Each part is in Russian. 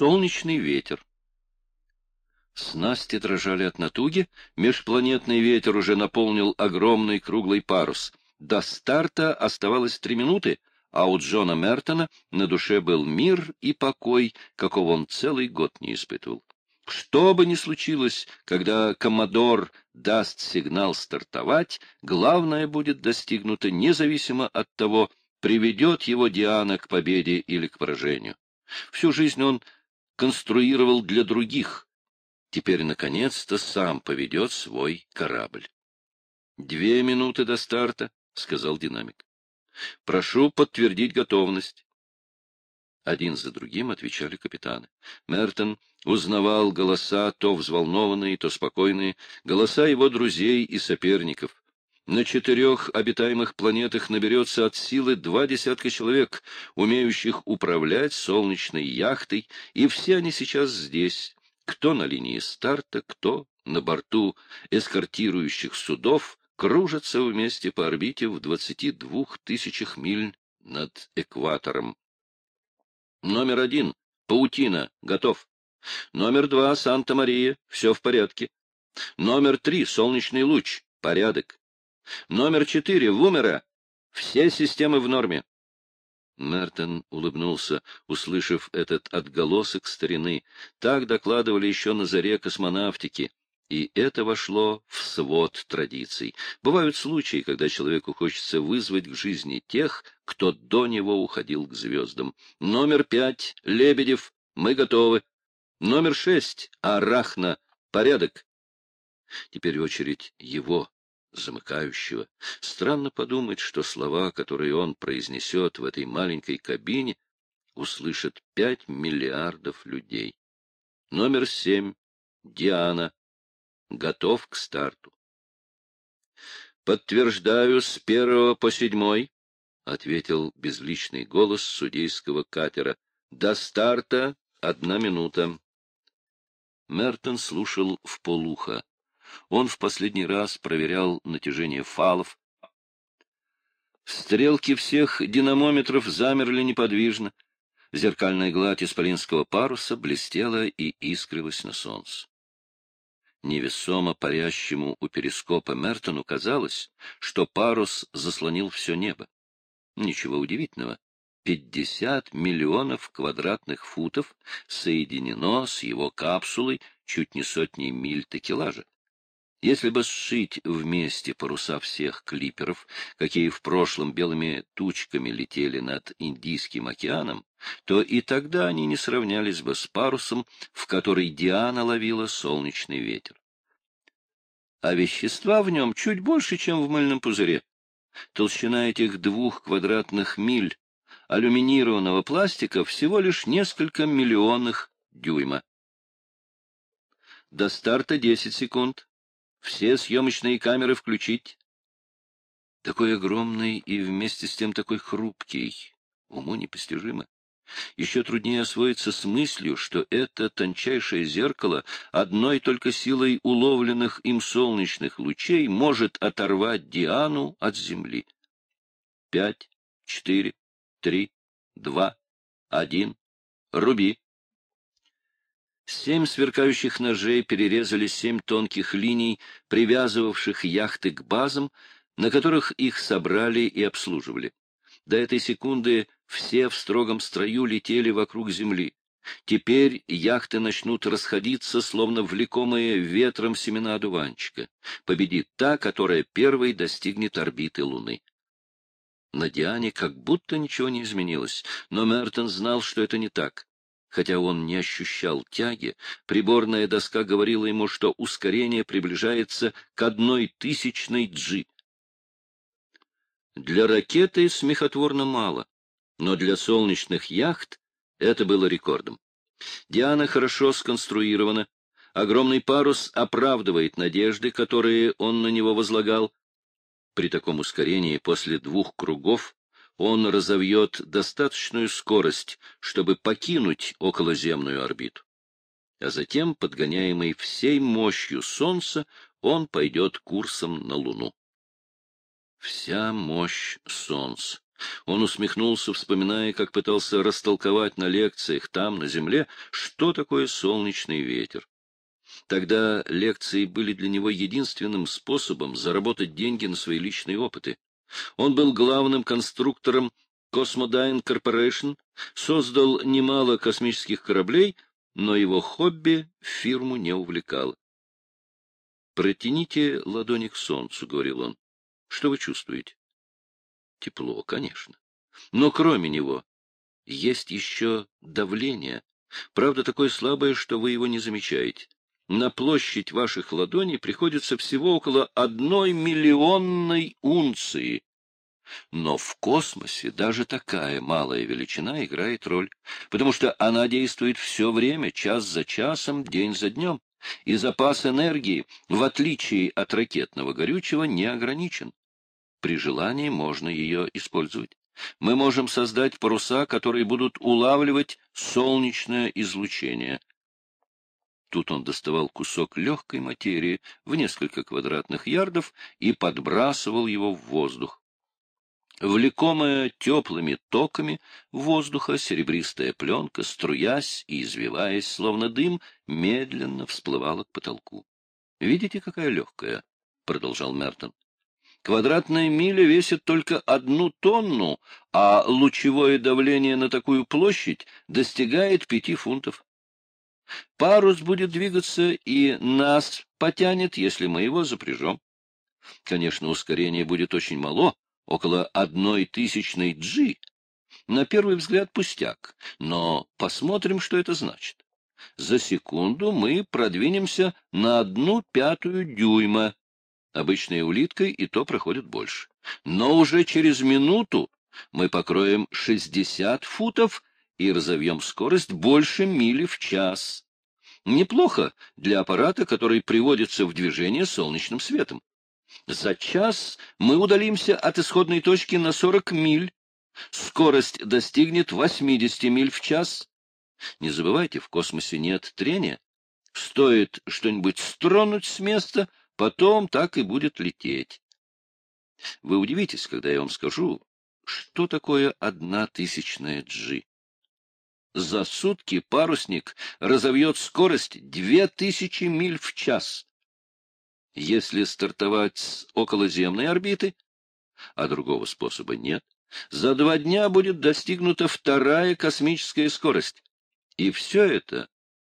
Солнечный ветер. Снасти дрожали от натуги, межпланетный ветер уже наполнил огромный круглый парус. До старта оставалось три минуты, а у Джона Мертона на душе был мир и покой, какого он целый год не испытывал. Что бы ни случилось, когда Коммодор даст сигнал стартовать, главное будет достигнуто независимо от того, приведет его Диана к победе или к поражению. Всю жизнь он конструировал для других. Теперь, наконец-то, сам поведет свой корабль. — Две минуты до старта, — сказал динамик. — Прошу подтвердить готовность. Один за другим отвечали капитаны. Мертон узнавал голоса, то взволнованные, то спокойные, голоса его друзей и соперников. На четырех обитаемых планетах наберется от силы два десятка человек, умеющих управлять солнечной яхтой, и все они сейчас здесь, кто на линии старта, кто на борту эскортирующих судов, кружатся вместе по орбите в двадцати двух тысячах миль над экватором. Номер один — Паутина, готов. Номер два — Санта-Мария, все в порядке. Номер три — Солнечный луч, порядок. Номер четыре — Вумера, все системы в норме. Мертон улыбнулся, услышав этот отголосок старины. Так докладывали еще на заре космонавтики и это вошло в свод традиций. Бывают случаи, когда человеку хочется вызвать к жизни тех, кто до него уходил к звездам. Номер пять — Лебедев, мы готовы. Номер шесть — Арахна, порядок. Теперь очередь его, замыкающего. Странно подумать, что слова, которые он произнесет в этой маленькой кабине, услышат пять миллиардов людей. Номер семь — Диана, готов к старту. «Подтверждаю с первого по седьмой», — ответил безличный голос судейского катера. «До старта одна минута». Мертон слушал в полуха. Он в последний раз проверял натяжение фалов. Стрелки всех динамометров замерли неподвижно. Зеркальная гладь исполинского паруса блестела и искрилась на солнце. Невесомо парящему у перископа Мертону казалось, что парус заслонил все небо. Ничего удивительного. Пятьдесят миллионов квадратных футов соединено с его капсулой чуть не сотней миль такелажа. Если бы сшить вместе паруса всех клиперов, какие в прошлом белыми тучками летели над Индийским океаном, то и тогда они не сравнялись бы с парусом, в который Диана ловила солнечный ветер. А вещества в нем чуть больше, чем в мыльном пузыре. Толщина этих двух квадратных миль алюминированного пластика всего лишь несколько миллионных дюйма. До старта 10 секунд. Все съемочные камеры включить. Такой огромный и вместе с тем такой хрупкий. Уму непостижимо. Еще труднее освоиться с мыслью, что это тончайшее зеркало одной только силой уловленных им солнечных лучей может оторвать Диану от земли. Пять, четыре, три, два, один. Руби. Семь сверкающих ножей перерезали семь тонких линий, привязывавших яхты к базам, на которых их собрали и обслуживали. До этой секунды все в строгом строю летели вокруг земли. Теперь яхты начнут расходиться, словно влекомые ветром семена одуванчика. Победит та, которая первой достигнет орбиты Луны. На Диане как будто ничего не изменилось, но Мертон знал, что это не так. Хотя он не ощущал тяги, приборная доска говорила ему, что ускорение приближается к одной тысячной джи. Для ракеты смехотворно мало, но для солнечных яхт это было рекордом. Диана хорошо сконструирована, огромный парус оправдывает надежды, которые он на него возлагал. При таком ускорении после двух кругов он разовьет достаточную скорость, чтобы покинуть околоземную орбиту. А затем, подгоняемый всей мощью Солнца, он пойдет курсом на Луну. Вся мощь Солнца. Он усмехнулся, вспоминая, как пытался растолковать на лекциях там, на земле, что такое солнечный ветер. Тогда лекции были для него единственным способом заработать деньги на свои личные опыты. Он был главным конструктором Cosmodyne Corporation, создал немало космических кораблей, но его хобби фирму не увлекало. «Протяните ладони к солнцу», — говорил он. «Что вы чувствуете?» Тепло, конечно. Но кроме него есть еще давление. Правда, такое слабое, что вы его не замечаете. На площадь ваших ладоней приходится всего около одной миллионной унции. Но в космосе даже такая малая величина играет роль, потому что она действует все время, час за часом, день за днем, и запас энергии, в отличие от ракетного горючего, не ограничен. При желании можно ее использовать. Мы можем создать паруса, которые будут улавливать солнечное излучение. Тут он доставал кусок легкой материи в несколько квадратных ярдов и подбрасывал его в воздух. Влекомая теплыми токами воздуха серебристая пленка, струясь и извиваясь, словно дым, медленно всплывала к потолку. — Видите, какая легкая? — продолжал Мертон. Квадратная миля весит только одну тонну, а лучевое давление на такую площадь достигает пяти фунтов. Парус будет двигаться и нас потянет, если мы его запряжем. Конечно, ускорение будет очень мало, около одной тысячной джи. На первый взгляд пустяк, но посмотрим, что это значит. За секунду мы продвинемся на одну пятую дюйма, Обычной улиткой и то проходит больше. Но уже через минуту мы покроем 60 футов и разовьем скорость больше мили в час. Неплохо для аппарата, который приводится в движение солнечным светом. За час мы удалимся от исходной точки на 40 миль. Скорость достигнет 80 миль в час. Не забывайте, в космосе нет трения. Стоит что-нибудь стронуть с места — Потом так и будет лететь. Вы удивитесь, когда я вам скажу, что такое одна тысячная джи. За сутки парусник разовьет скорость две тысячи миль в час. Если стартовать с околоземной орбиты, а другого способа нет, за два дня будет достигнута вторая космическая скорость. И все это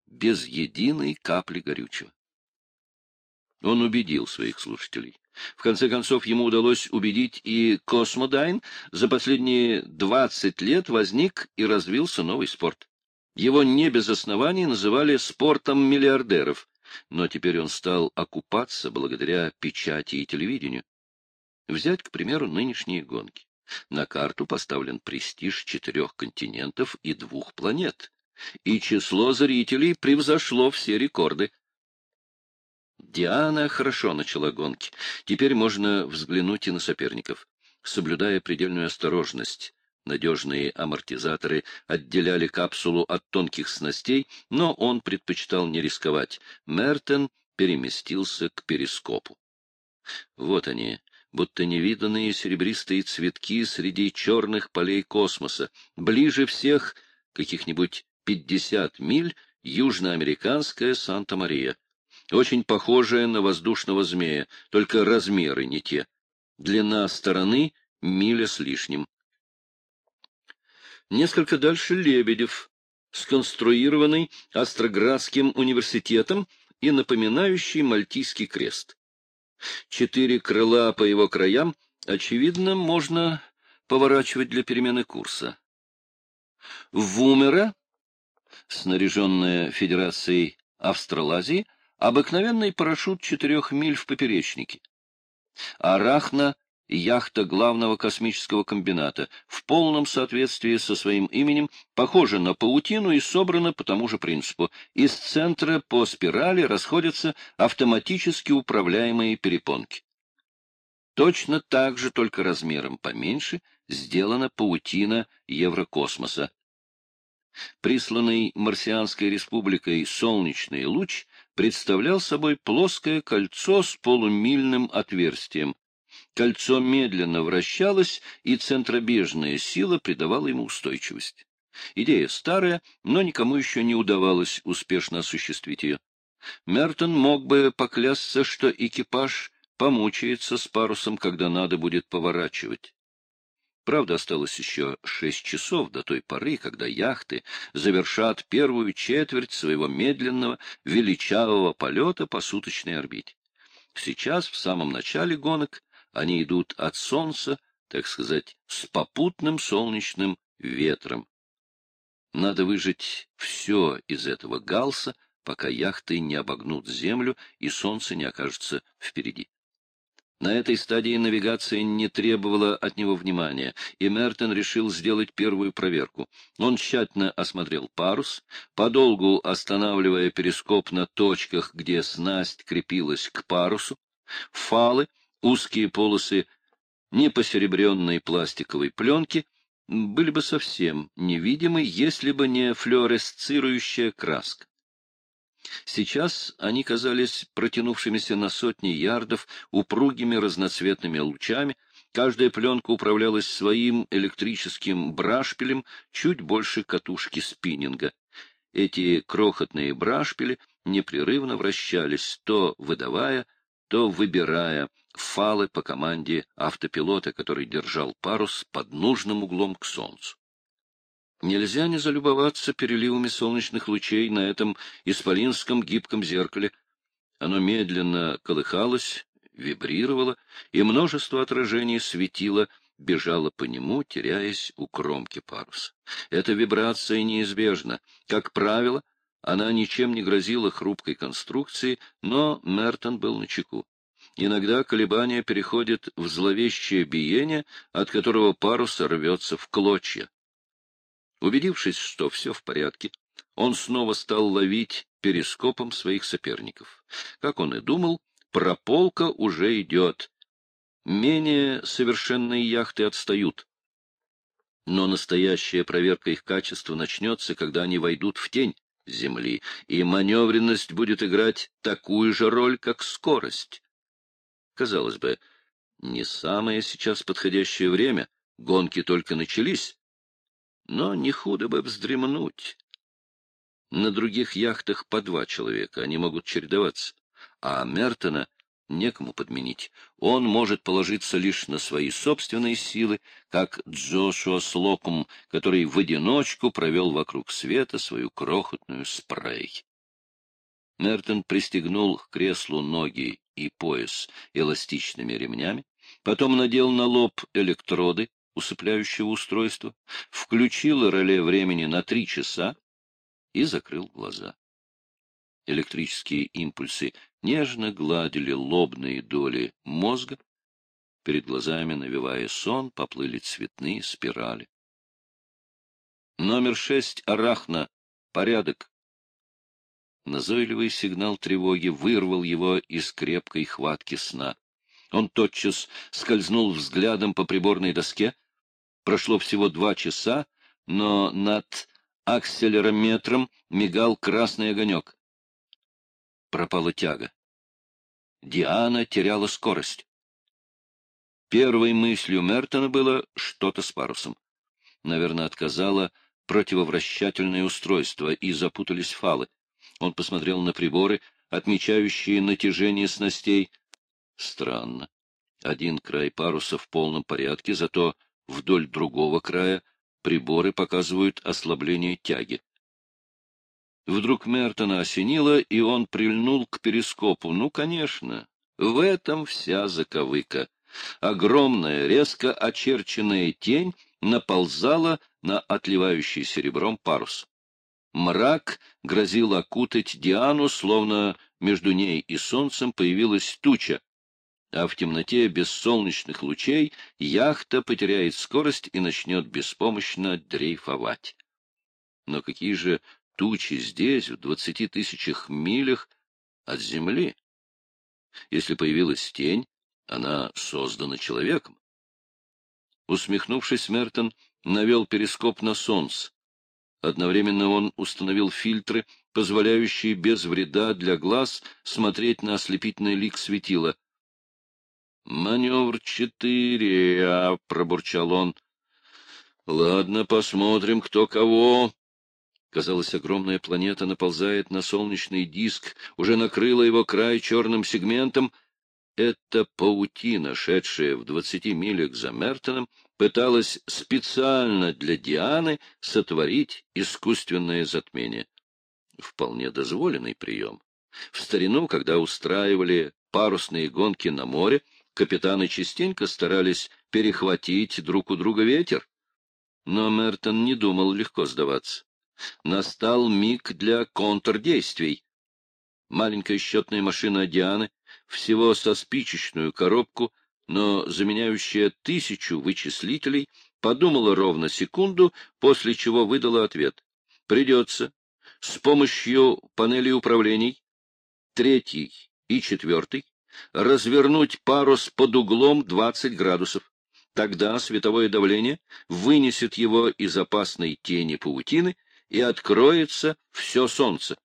без единой капли горючего. Он убедил своих слушателей. В конце концов, ему удалось убедить и Космодайн. За последние 20 лет возник и развился новый спорт. Его не без оснований называли спортом миллиардеров, но теперь он стал окупаться благодаря печати и телевидению. Взять, к примеру, нынешние гонки. На карту поставлен престиж четырех континентов и двух планет, и число зрителей превзошло все рекорды. Диана хорошо начала гонки. Теперь можно взглянуть и на соперников. Соблюдая предельную осторожность, надежные амортизаторы отделяли капсулу от тонких снастей, но он предпочитал не рисковать. Мертен переместился к перископу. Вот они, будто невиданные серебристые цветки среди черных полей космоса. Ближе всех, каких-нибудь пятьдесят миль, южноамериканская Санта-Мария очень похожая на воздушного змея, только размеры не те. Длина стороны — миля с лишним. Несколько дальше Лебедев, сконструированный Астроградским университетом и напоминающий Мальтийский крест. Четыре крыла по его краям, очевидно, можно поворачивать для перемены курса. Вумера, снаряженная Федерацией Австралазии, Обыкновенный парашют четырех миль в поперечнике. Арахна — яхта главного космического комбината, в полном соответствии со своим именем, похожа на паутину и собрана по тому же принципу. Из центра по спирали расходятся автоматически управляемые перепонки. Точно так же, только размером поменьше, сделана паутина Еврокосмоса. Присланный Марсианской республикой солнечный луч представлял собой плоское кольцо с полумильным отверстием. Кольцо медленно вращалось, и центробежная сила придавала ему устойчивость. Идея старая, но никому еще не удавалось успешно осуществить ее. Мертон мог бы поклясться, что экипаж помучается с парусом, когда надо будет поворачивать. Правда, осталось еще шесть часов до той поры, когда яхты завершат первую четверть своего медленного, величавого полета по суточной орбите. Сейчас, в самом начале гонок, они идут от солнца, так сказать, с попутным солнечным ветром. Надо выжать все из этого галса, пока яхты не обогнут землю и солнце не окажется впереди. На этой стадии навигация не требовала от него внимания, и Мертон решил сделать первую проверку. Он тщательно осмотрел парус, подолгу останавливая перископ на точках, где снасть крепилась к парусу, фалы, узкие полосы непосеребренной пластиковой пленки были бы совсем невидимы, если бы не флуоресцирующая краска. Сейчас они казались протянувшимися на сотни ярдов упругими разноцветными лучами, каждая пленка управлялась своим электрическим брашпилем чуть больше катушки спиннинга. Эти крохотные брашпили непрерывно вращались, то выдавая, то выбирая фалы по команде автопилота, который держал парус под нужным углом к солнцу. Нельзя не залюбоваться переливами солнечных лучей на этом исполинском гибком зеркале. Оно медленно колыхалось, вибрировало, и множество отражений светило, бежало по нему, теряясь у кромки паруса. Эта вибрация неизбежна. Как правило, она ничем не грозила хрупкой конструкции, но Мертон был начеку. Иногда колебания переходят в зловещее биение, от которого парус рвется в клочья. Убедившись, что все в порядке, он снова стал ловить перископом своих соперников. Как он и думал, прополка уже идет. Менее совершенные яхты отстают. Но настоящая проверка их качества начнется, когда они войдут в тень земли, и маневренность будет играть такую же роль, как скорость. Казалось бы, не самое сейчас подходящее время, гонки только начались, но не худо бы вздремнуть. На других яхтах по два человека, они могут чередоваться, а Мертона некому подменить. Он может положиться лишь на свои собственные силы, как Джошуа Слокум, который в одиночку провел вокруг света свою крохотную спрей. Мертон пристегнул к креслу ноги и пояс эластичными ремнями, потом надел на лоб электроды, усыпляющего устройства, включил реле времени на три часа и закрыл глаза. Электрические импульсы нежно гладили лобные доли мозга, перед глазами, навевая сон, поплыли цветные спирали. Номер шесть Арахна. Порядок. Назойливый сигнал тревоги вырвал его из крепкой хватки сна. Он тотчас скользнул взглядом по приборной доске, Прошло всего два часа, но над акселерометром мигал красный огонек. Пропала тяга. Диана теряла скорость. Первой мыслью Мертона было что-то с парусом. Наверное, отказало противовращательное устройство, и запутались фалы. Он посмотрел на приборы, отмечающие натяжение снастей. Странно. Один край паруса в полном порядке, зато Вдоль другого края приборы показывают ослабление тяги. Вдруг Мертона осенило, и он прильнул к перископу. Ну, конечно, в этом вся заковыка. Огромная, резко очерченная тень наползала на отливающий серебром парус. Мрак грозил окутать Диану, словно между ней и солнцем появилась туча, а в темноте без солнечных лучей яхта потеряет скорость и начнет беспомощно дрейфовать. Но какие же тучи здесь, в двадцати тысячах милях от земли? Если появилась тень, она создана человеком. Усмехнувшись, Мертон навел перископ на солнце. Одновременно он установил фильтры, позволяющие без вреда для глаз смотреть на ослепительный лик светила — Маневр четыре, а, — пробурчал он. — Ладно, посмотрим, кто кого. Казалось, огромная планета наползает на солнечный диск, уже накрыла его край черным сегментом. Эта паутина, шедшая в двадцати милях за Мертоном, пыталась специально для Дианы сотворить искусственное затмение. Вполне дозволенный прием. В старину, когда устраивали парусные гонки на море, Капитаны частенько старались перехватить друг у друга ветер. Но Мертон не думал легко сдаваться. Настал миг для контрдействий. Маленькая счетная машина Дианы, всего со спичечную коробку, но заменяющая тысячу вычислителей, подумала ровно секунду, после чего выдала ответ. Придется с помощью панелей управлений, третий и четвертый, развернуть парус под углом 20 градусов. Тогда световое давление вынесет его из опасной тени паутины и откроется все солнце.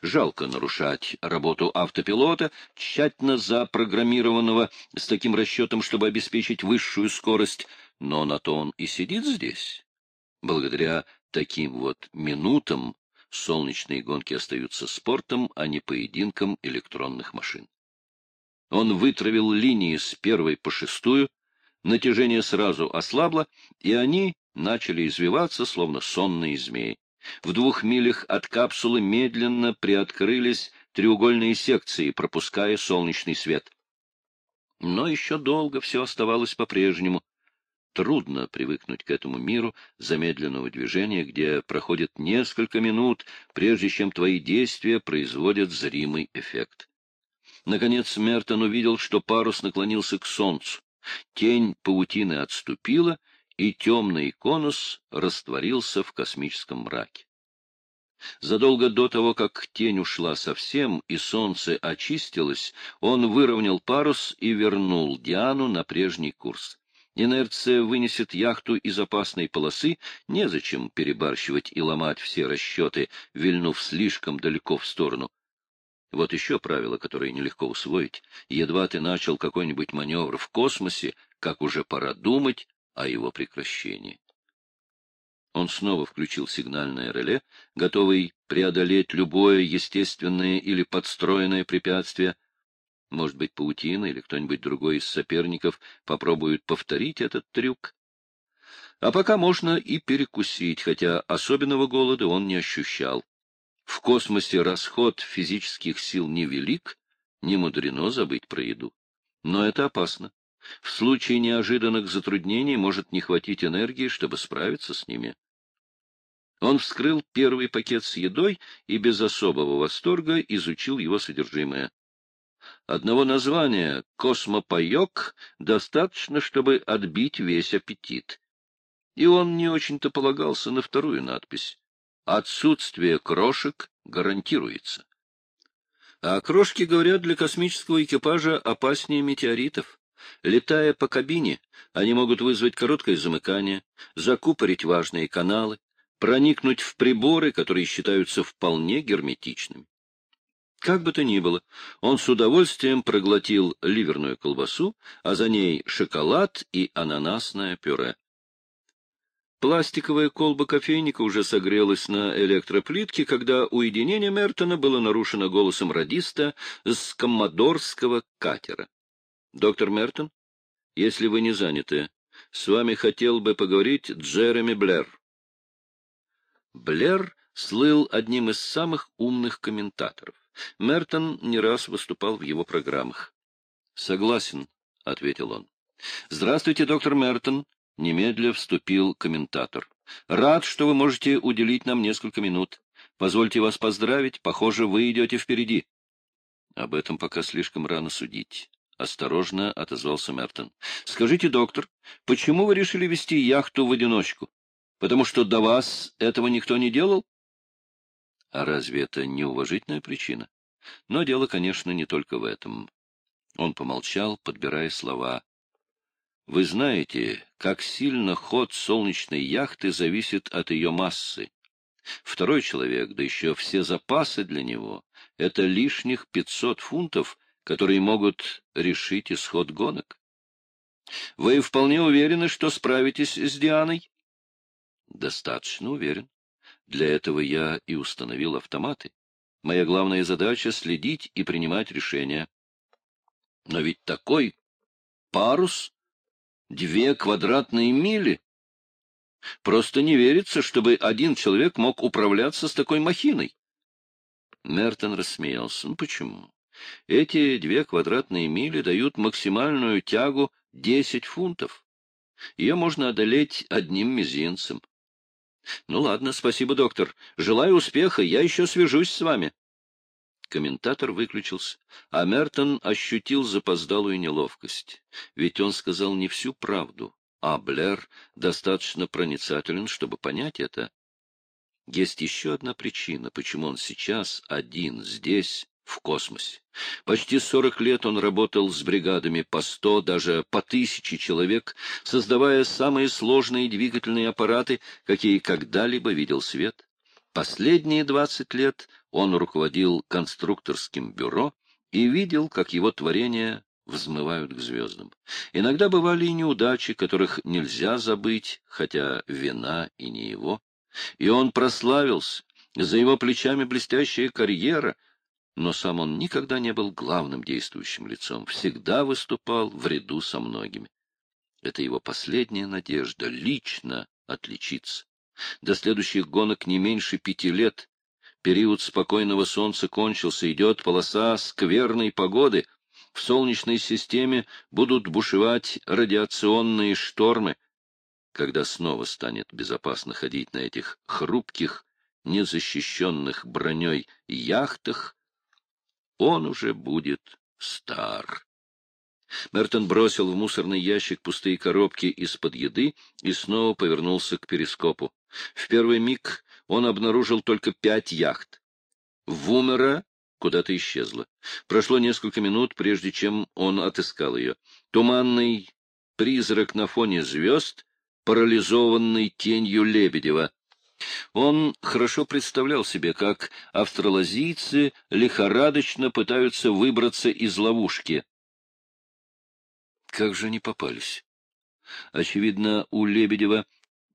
Жалко нарушать работу автопилота, тщательно запрограммированного с таким расчетом, чтобы обеспечить высшую скорость, но на то он и сидит здесь. Благодаря таким вот минутам солнечные гонки остаются спортом, а не поединком электронных машин. Он вытравил линии с первой по шестую, натяжение сразу ослабло, и они начали извиваться, словно сонные змеи. В двух милях от капсулы медленно приоткрылись треугольные секции, пропуская солнечный свет. Но еще долго все оставалось по-прежнему. Трудно привыкнуть к этому миру замедленного движения, где проходит несколько минут, прежде чем твои действия производят зримый эффект. Наконец Мертон увидел, что парус наклонился к солнцу. Тень паутины отступила, и темный конус растворился в космическом мраке. Задолго до того, как тень ушла совсем и солнце очистилось, он выровнял парус и вернул Диану на прежний курс. Инерция вынесет яхту из опасной полосы, незачем перебарщивать и ломать все расчеты, вильнув слишком далеко в сторону. Вот еще правило, которое нелегко усвоить. Едва ты начал какой-нибудь маневр в космосе, как уже пора думать о его прекращении. Он снова включил сигнальное реле, готовый преодолеть любое естественное или подстроенное препятствие. Может быть, паутина или кто-нибудь другой из соперников попробует повторить этот трюк. А пока можно и перекусить, хотя особенного голода он не ощущал. В космосе расход физических сил невелик, не мудрено забыть про еду. Но это опасно. В случае неожиданных затруднений может не хватить энергии, чтобы справиться с ними. Он вскрыл первый пакет с едой и без особого восторга изучил его содержимое. Одного названия «космопаек» достаточно, чтобы отбить весь аппетит. И он не очень-то полагался на вторую надпись. Отсутствие крошек гарантируется. А крошки, говорят, для космического экипажа опаснее метеоритов. Летая по кабине, они могут вызвать короткое замыкание, закупорить важные каналы, проникнуть в приборы, которые считаются вполне герметичными. Как бы то ни было, он с удовольствием проглотил ливерную колбасу, а за ней шоколад и ананасное пюре. Пластиковая колба кофейника уже согрелась на электроплитке, когда уединение Мертона было нарушено голосом радиста с коммодорского катера. — Доктор Мертон, если вы не заняты, с вами хотел бы поговорить Джереми Блэр. Блэр слыл одним из самых умных комментаторов. Мертон не раз выступал в его программах. — Согласен, — ответил он. — Здравствуйте, доктор Мертон, Немедля вступил комментатор. «Рад, что вы можете уделить нам несколько минут. Позвольте вас поздравить. Похоже, вы идете впереди». «Об этом пока слишком рано судить», — осторожно отозвался Мертон. «Скажите, доктор, почему вы решили вести яхту в одиночку? Потому что до вас этого никто не делал?» «А разве это неуважительная причина?» Но дело, конечно, не только в этом. Он помолчал, подбирая слова. Вы знаете, как сильно ход солнечной яхты зависит от ее массы. Второй человек, да еще все запасы для него, это лишних 500 фунтов, которые могут решить исход гонок. Вы вполне уверены, что справитесь с Дианой? Достаточно уверен. Для этого я и установил автоматы. Моя главная задача — следить и принимать решения. Но ведь такой парус — две квадратные мили. Просто не верится, чтобы один человек мог управляться с такой махиной. Мертон рассмеялся. Ну почему? Эти две квадратные мили дают максимальную тягу 10 фунтов. Ее можно одолеть одним мизинцем. Ну ладно, спасибо, доктор. Желаю успеха, я еще свяжусь с вами. Комментатор выключился, а Мертон ощутил запоздалую неловкость. Ведь он сказал не всю правду, а Блэр достаточно проницателен, чтобы понять это. Есть еще одна причина, почему он сейчас один здесь, в космосе. Почти сорок лет он работал с бригадами по сто, даже по тысяче человек, создавая самые сложные двигательные аппараты, какие когда-либо видел свет. Последние двадцать лет он руководил конструкторским бюро и видел, как его творения взмывают к звездам. Иногда бывали и неудачи, которых нельзя забыть, хотя вина и не его. И он прославился, за его плечами блестящая карьера — но сам он никогда не был главным действующим лицом, всегда выступал в ряду со многими. Это его последняя надежда — лично отличиться. До следующих гонок не меньше пяти лет. Период спокойного солнца кончился, идет полоса скверной погоды. В Солнечной системе будут бушевать радиационные штормы. Когда снова станет безопасно ходить на этих хрупких, незащищенных броней яхтах, он уже будет стар. Мертон бросил в мусорный ящик пустые коробки из-под еды и снова повернулся к перископу. В первый миг он обнаружил только пять яхт. Вумера куда-то исчезла. Прошло несколько минут, прежде чем он отыскал ее. Туманный призрак на фоне звезд, парализованный тенью Лебедева. Он хорошо представлял себе, как австралазийцы лихорадочно пытаются выбраться из ловушки. Как же они попались? Очевидно, у Лебедева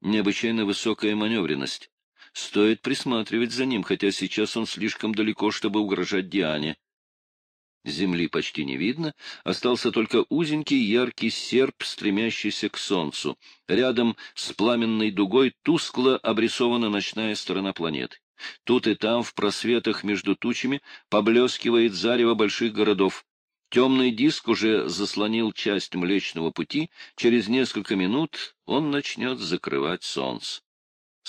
необычайно высокая маневренность. Стоит присматривать за ним, хотя сейчас он слишком далеко, чтобы угрожать Диане. Земли почти не видно, остался только узенький яркий серп, стремящийся к солнцу. Рядом с пламенной дугой тускло обрисована ночная сторона планеты. Тут и там, в просветах между тучами, поблескивает зарево больших городов. Темный диск уже заслонил часть Млечного Пути, через несколько минут он начнет закрывать солнце.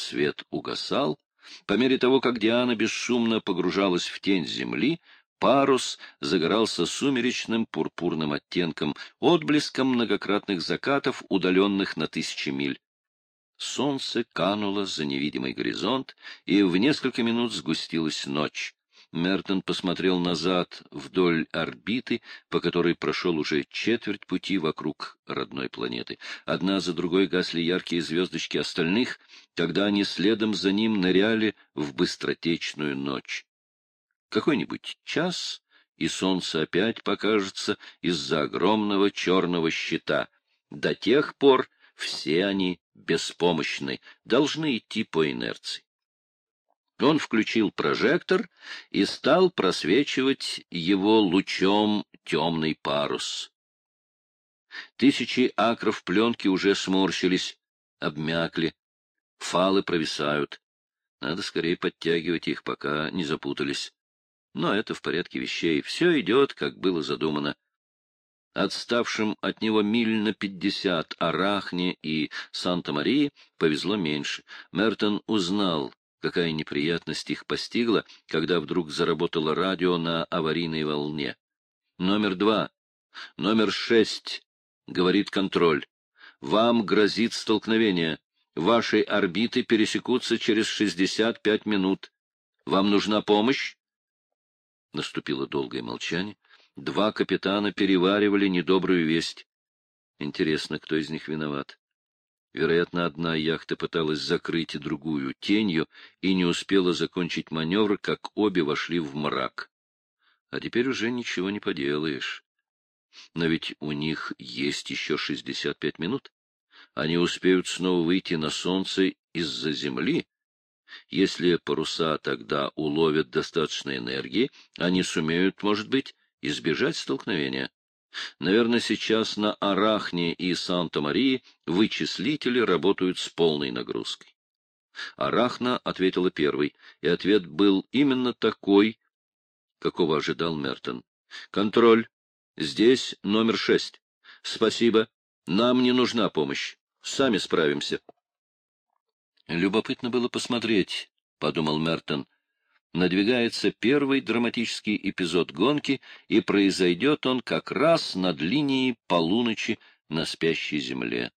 Свет угасал. По мере того, как Диана бесшумно погружалась в тень Земли, Парус загорался сумеречным пурпурным оттенком, отблеском многократных закатов, удаленных на тысячи миль. Солнце кануло за невидимый горизонт, и в несколько минут сгустилась ночь. Мертон посмотрел назад вдоль орбиты, по которой прошел уже четверть пути вокруг родной планеты. Одна за другой гасли яркие звездочки остальных, когда они следом за ним ныряли в быстротечную ночь. Какой-нибудь час, и солнце опять покажется из-за огромного черного щита. До тех пор все они беспомощны, должны идти по инерции. Он включил прожектор и стал просвечивать его лучом темный парус. Тысячи акров пленки уже сморщились, обмякли, фалы провисают. Надо скорее подтягивать их, пока не запутались. Но это в порядке вещей. Все идет, как было задумано. Отставшим от него миль на пятьдесят Арахне и Санта-Марии повезло меньше. Мертон узнал, какая неприятность их постигла, когда вдруг заработало радио на аварийной волне. Номер два. Номер шесть. Говорит контроль. Вам грозит столкновение. Ваши орбиты пересекутся через шестьдесят пять минут. Вам нужна помощь? Наступило долгое молчание. Два капитана переваривали недобрую весть. Интересно, кто из них виноват? Вероятно, одна яхта пыталась закрыть другую тенью и не успела закончить маневр, как обе вошли в мрак. А теперь уже ничего не поделаешь. Но ведь у них есть еще шестьдесят пять минут. Они успеют снова выйти на солнце из-за земли. Если паруса тогда уловят достаточно энергии, они сумеют, может быть, избежать столкновения. Наверное, сейчас на Арахне и Санта-Марии вычислители работают с полной нагрузкой. Арахна ответила первой, и ответ был именно такой, какого ожидал Мертон. «Контроль. Здесь номер шесть. Спасибо. Нам не нужна помощь. Сами справимся». Любопытно было посмотреть, — подумал Мертон. Надвигается первый драматический эпизод гонки, и произойдет он как раз над линией полуночи на спящей земле.